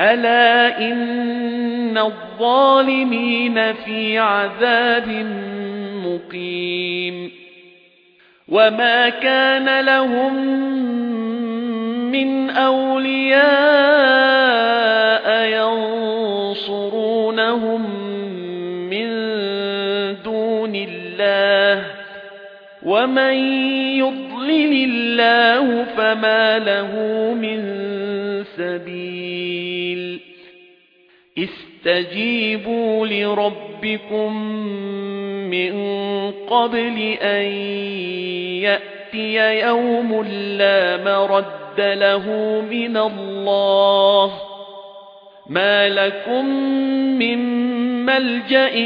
ألا إن الظالمين في عذاب مقيم وما كان لهم من أولياء ينصرونهم ومن يضلل الله فما له من سبيل استجيبوا لربكم من قبل أن يأتي يوم لا مرد له من الله ما لكم من ملجأ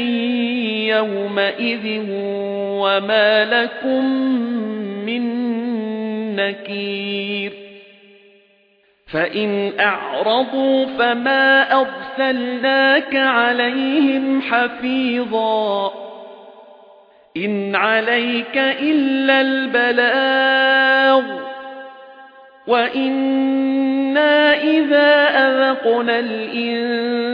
يومئذ وما لكم من نكير فَإِنْ أَعْرَضُوا فَمَا أَرْسَلْنَاكَ عَلَيْهِمْ حَفِيظًا إِنْ عَلَيْكَ إِلَّا الْبَلَاغُ وَإِنَّا إِذَا أَذَقْنَا الْإِنسَانَ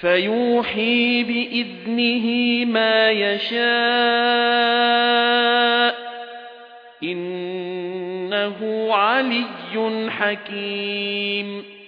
فَيُوحِي بِإِذْنِهِ مَا يَشَاءُ إِنَّهُ عَلِيٌّ حَكِيمٌ